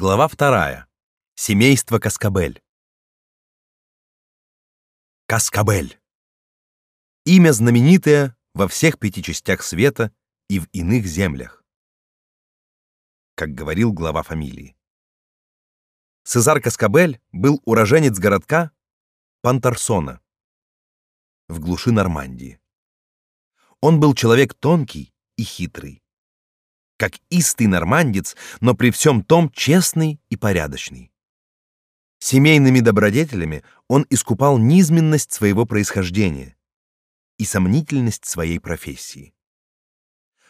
Глава вторая. Семейство Каскабель. Каскабель. Имя знаменитое во всех пяти частях света и в иных землях. Как говорил глава фамилии. Цезар Каскабель был уроженец городка Пантарсона в глуши Нормандии. Он был человек тонкий и хитрый как истый нормандец, но при всем том честный и порядочный. Семейными добродетелями он искупал низменность своего происхождения и сомнительность своей профессии.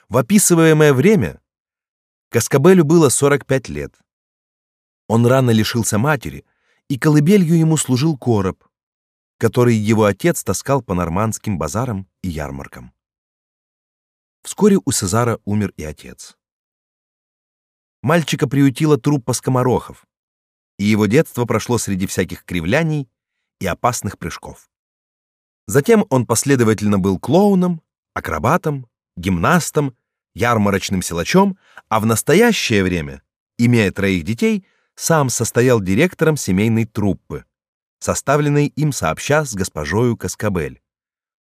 В описываемое время Каскабелю было 45 лет. Он рано лишился матери, и колыбелью ему служил короб, который его отец таскал по нормандским базарам и ярмаркам. Вскоре у Сезара умер и отец. Мальчика приютила труппа скоморохов, и его детство прошло среди всяких кривляний и опасных прыжков. Затем он последовательно был клоуном, акробатом, гимнастом, ярмарочным силачом, а в настоящее время, имея троих детей, сам состоял директором семейной труппы, составленной им сообща с госпожою Каскабель,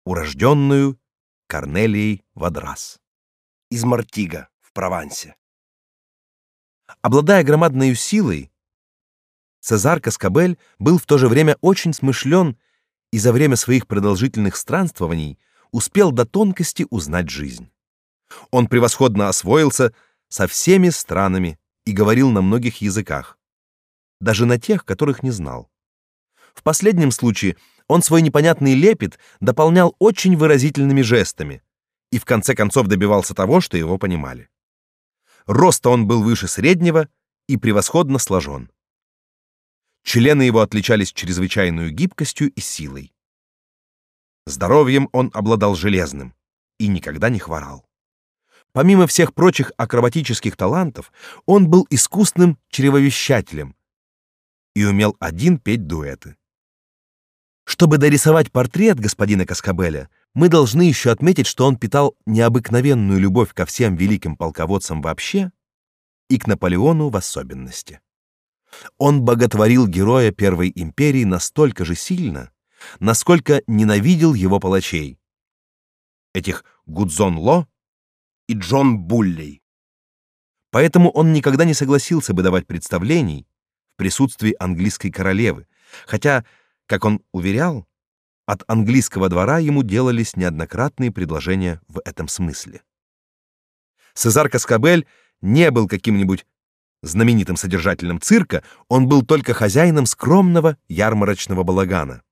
урожденную Корнелией Вадрас из Мартига в Провансе. Обладая громадной силой, Цезар Каскабель был в то же время очень смышлен и за время своих продолжительных странствований успел до тонкости узнать жизнь. Он превосходно освоился со всеми странами и говорил на многих языках, даже на тех, которых не знал. В последнем случае он свой непонятный лепет дополнял очень выразительными жестами и в конце концов добивался того, что его понимали. Роста он был выше среднего и превосходно сложен. Члены его отличались чрезвычайной гибкостью и силой. Здоровьем он обладал железным и никогда не хворал. Помимо всех прочих акробатических талантов, он был искусным чревовещателем и умел один петь дуэты. Чтобы дорисовать портрет господина Каскабеля, мы должны еще отметить, что он питал необыкновенную любовь ко всем великим полководцам вообще и к Наполеону в особенности. Он боготворил героя Первой империи настолько же сильно, насколько ненавидел его палачей, этих Гудзон Ло и Джон Буллей. Поэтому он никогда не согласился бы давать представлений в присутствии английской королевы, хотя, как он уверял, от английского двора ему делались неоднократные предложения в этом смысле. Сезар Каскабель не был каким-нибудь знаменитым содержателем цирка, он был только хозяином скромного ярмарочного балагана.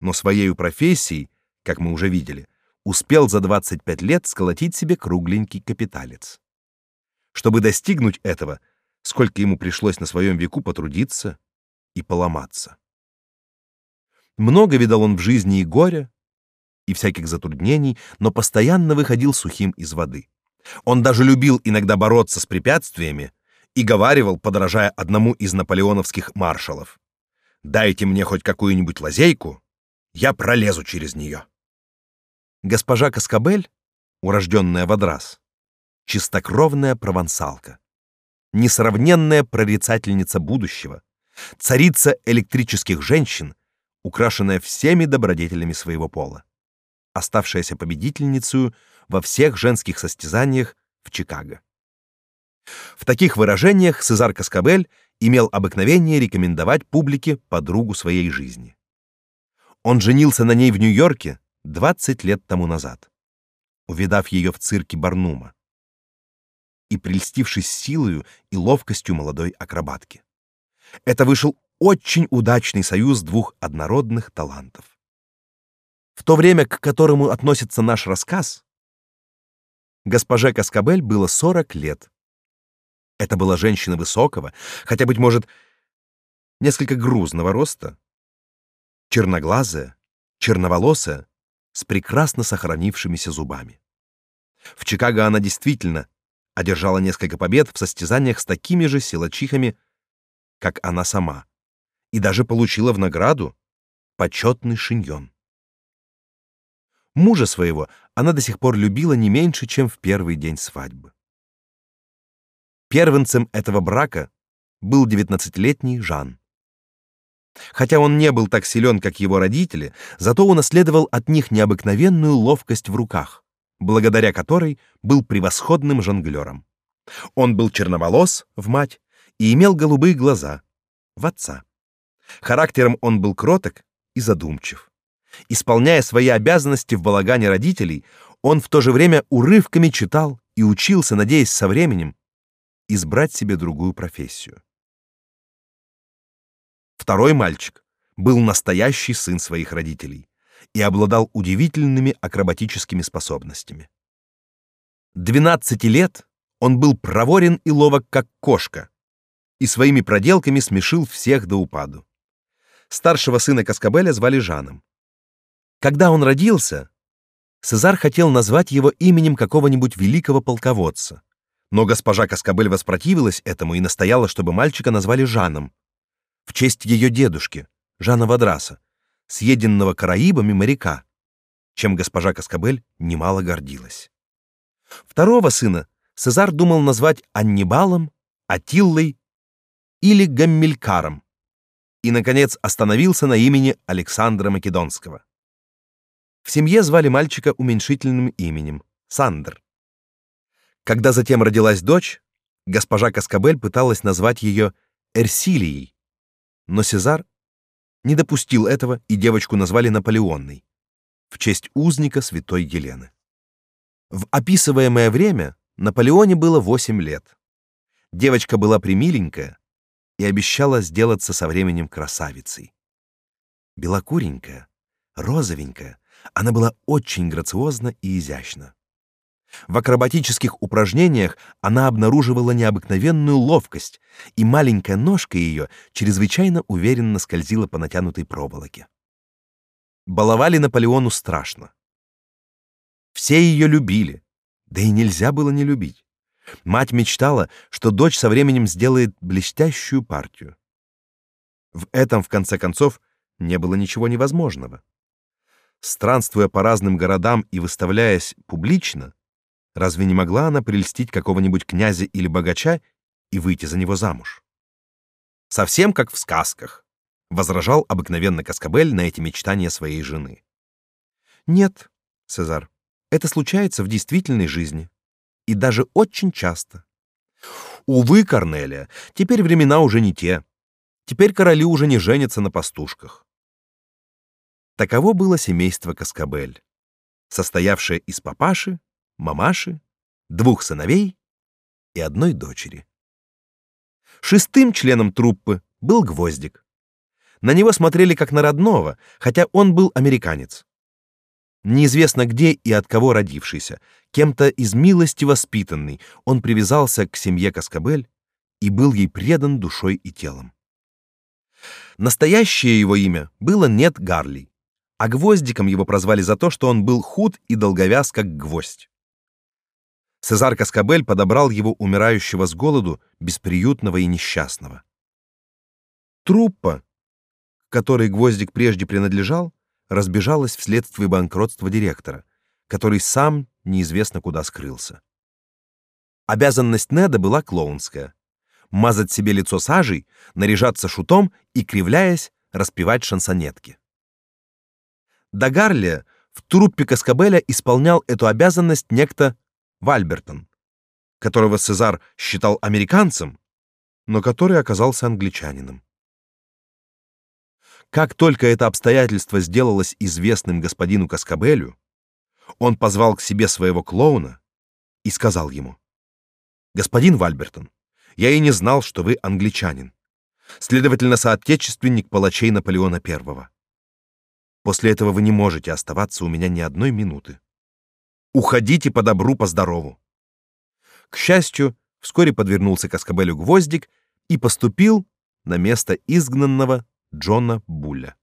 Но своей профессией, как мы уже видели, успел за 25 лет сколотить себе кругленький капиталец. Чтобы достигнуть этого, сколько ему пришлось на своем веку потрудиться и поломаться. Много видал он в жизни и горя, и всяких затруднений, но постоянно выходил сухим из воды. Он даже любил иногда бороться с препятствиями и говаривал, подражая одному из наполеоновских маршалов: "Дайте мне хоть какую-нибудь лазейку, я пролезу через нее". Госпожа Каскабель, урожденная Вадрас, чистокровная провансалка, несравненная прорицательница будущего, царица электрических женщин, украшенная всеми добродетелями своего пола, оставшаяся победительницей во всех женских состязаниях в Чикаго. В таких выражениях Сезар Каскабель имел обыкновение рекомендовать публике подругу своей жизни. Он женился на ней в Нью-Йорке 20 лет тому назад, увидав ее в цирке Барнума и прельстившись силою и ловкостью молодой акробатки. Это вышел очень удачный союз двух однородных талантов. В то время, к которому относится наш рассказ, госпоже Каскабель было 40 лет. Это была женщина высокого, хотя быть может, несколько грузного роста, черноглазая, черноволосая, с прекрасно сохранившимися зубами. В Чикаго она действительно одержала несколько побед в состязаниях с такими же силачихами, как она сама и даже получила в награду почетный шиньон. Мужа своего она до сих пор любила не меньше, чем в первый день свадьбы. Первенцем этого брака был девятнадцатилетний Жан. Хотя он не был так силен, как его родители, зато унаследовал от них необыкновенную ловкость в руках, благодаря которой был превосходным жонглером. Он был черноволос в мать и имел голубые глаза в отца. Характером он был кроток и задумчив. Исполняя свои обязанности в балагане родителей, он в то же время урывками читал и учился, надеясь со временем избрать себе другую профессию. Второй мальчик был настоящий сын своих родителей и обладал удивительными акробатическими способностями. 12 лет он был проворен и ловок, как кошка, и своими проделками смешил всех до упаду. Старшего сына Каскабеля звали Жаном. Когда он родился, Цезарь хотел назвать его именем какого-нибудь великого полководца, но госпожа Каскабель воспротивилась этому и настояла, чтобы мальчика назвали Жаном, в честь ее дедушки, Жана Вадраса, съеденного караибами моряка, чем госпожа Каскабель немало гордилась. Второго сына Цезар думал назвать Аннибалом, Атиллой или Гаммелькаром, и наконец остановился на имени Александра Македонского. В семье звали мальчика уменьшительным именем Сандр. Когда затем родилась дочь, госпожа Каскабель пыталась назвать ее Эрсилией, но Сезар не допустил этого, и девочку назвали Наполеонной в честь узника святой Елены. В описываемое время Наполеоне было 8 лет. Девочка была примиленькая и обещала сделаться со временем красавицей. Белокуренькая, розовенькая, она была очень грациозна и изящна. В акробатических упражнениях она обнаруживала необыкновенную ловкость, и маленькая ножка ее чрезвычайно уверенно скользила по натянутой проволоке. Баловали Наполеону страшно. Все ее любили, да и нельзя было не любить. Мать мечтала, что дочь со временем сделает блестящую партию. В этом, в конце концов, не было ничего невозможного. Странствуя по разным городам и выставляясь публично, Разве не могла она прельстить какого-нибудь князя или богача и выйти за него замуж? Совсем как в сказках, возражал обыкновенно Каскабель на эти мечтания своей жены. Нет, Цезар, это случается в действительной жизни, и даже очень часто. Увы, Корнелия, теперь времена уже не те. Теперь короли уже не женятся на пастушках. Таково было семейство Каскабель, состоявшее из папаши, мамаши, двух сыновей и одной дочери. Шестым членом труппы был Гвоздик. На него смотрели как на родного, хотя он был американец. Неизвестно где и от кого родившийся, кем-то из милости воспитанный, он привязался к семье Каскабель и был ей предан душой и телом. Настоящее его имя было Нет Гарли, а гвоздиком его прозвали за то, что он был худ и долговяз, как гвоздь. Цезарь Каскабель подобрал его умирающего с голоду, бесприютного и несчастного. Труппа, которой Гвоздик прежде принадлежал, разбежалась вследствие банкротства директора, который сам неизвестно куда скрылся. Обязанность Неда была клоунская: мазать себе лицо сажей, наряжаться шутом и кривляясь распевать шансонетки. Дагарли в труппе Каскабеля исполнял эту обязанность некто Вальбертон, которого Цезар считал американцем, но который оказался англичанином. Как только это обстоятельство сделалось известным господину Каскабелю, он позвал к себе своего клоуна и сказал ему: "Господин Вальбертон, я и не знал, что вы англичанин, следовательно, соотечественник палачей Наполеона I. После этого вы не можете оставаться у меня ни одной минуты. Уходите по добру, по здорову. К счастью, вскоре подвернулся Каскабелю гвоздик и поступил на место изгнанного Джона Булля.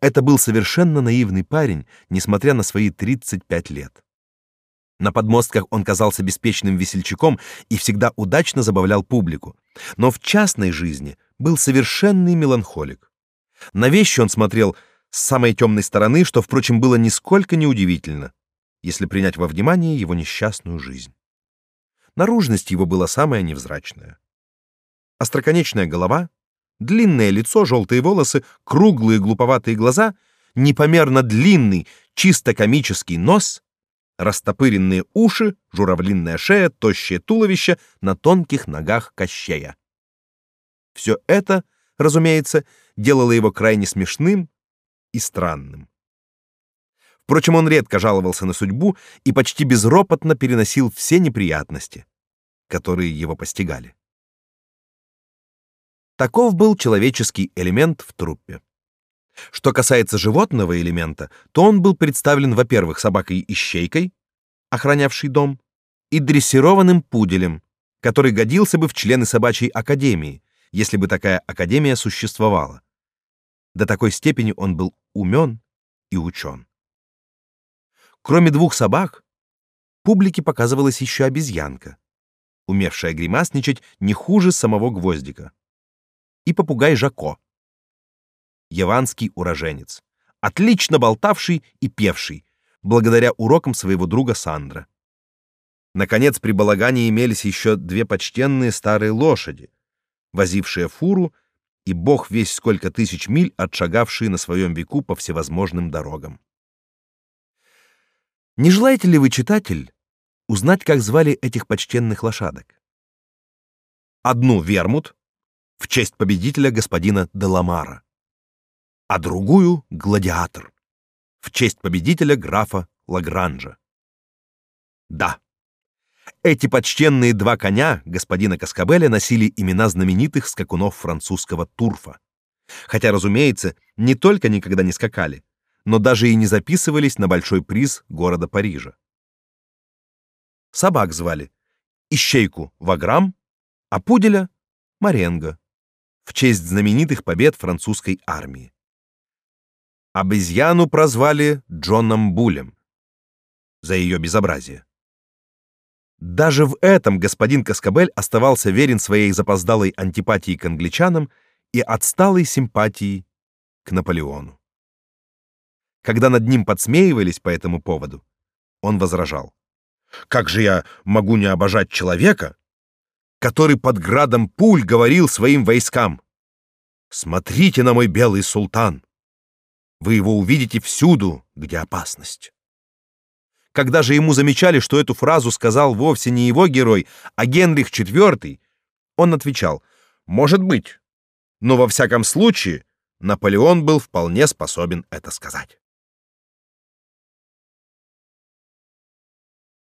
Это был совершенно наивный парень, несмотря на свои 35 лет. На подмостках он казался беспечным весельчаком и всегда удачно забавлял публику, но в частной жизни был совершенный меланхолик. На вещи он смотрел с самой темной стороны, что, впрочем, было нисколько не удивительно, если принять во внимание его несчастную жизнь. наружность его была самая невзрачная. Остроконечная голова, длинное лицо, желтые волосы, круглые глуповатые глаза, непомерно длинный, чисто комический нос, растопыренные уши, журавлиная шея, тощее туловище на тонких ногах кощея. Все это, разумеется, делало его крайне смешным и странным. Впрочем, он редко жаловался на судьбу и почти безропотно переносил все неприятности, которые его постигали. Таков был человеческий элемент в труппе. Что касается животного элемента, то он был представлен, во-первых, собакой-ищейкой, охранявшей дом, и дрессированным пуделем, который годился бы в члены собачьей академии, если бы такая академия существовала. До такой степени он был умен и учен. Кроме двух собак, публике показывалась еще обезьянка, умевшая гримасничать не хуже самого гвоздика, и попугай Жако, яванский уроженец, отлично болтавший и певший, благодаря урокам своего друга Сандра. Наконец, при балагане имелись еще две почтенные старые лошади, возившие фуру и бог весь сколько тысяч миль отшагавшие на своем веку по всевозможным дорогам. Не желаете ли вы, читатель, узнать, как звали этих почтенных лошадок? Одну Вермут в честь победителя господина Деламара, а другую Гладиатор в честь победителя графа Лагранжа. Да, эти почтенные два коня господина Каскабеля носили имена знаменитых скакунов французского турфа. Хотя, разумеется, не только никогда не скакали, но даже и не записывались на большой приз города Парижа. Собак звали Ищейку Ваграм, а пуделя Маренго в честь знаменитых побед французской армии. Обезьяну прозвали Джоном Булем за ее безобразие. Даже в этом господин Каскабель оставался верен своей запоздалой антипатии к англичанам и отсталой симпатии к Наполеону. Когда над ним подсмеивались по этому поводу, он возражал: "Как же я могу не обожать человека, который под градом пуль говорил своим войскам: "Смотрите на мой белый султан. Вы его увидите всюду, где опасность". Когда же ему замечали, что эту фразу сказал вовсе не его герой, а Генрих IV, он отвечал: "Может быть, но во всяком случае Наполеон был вполне способен это сказать".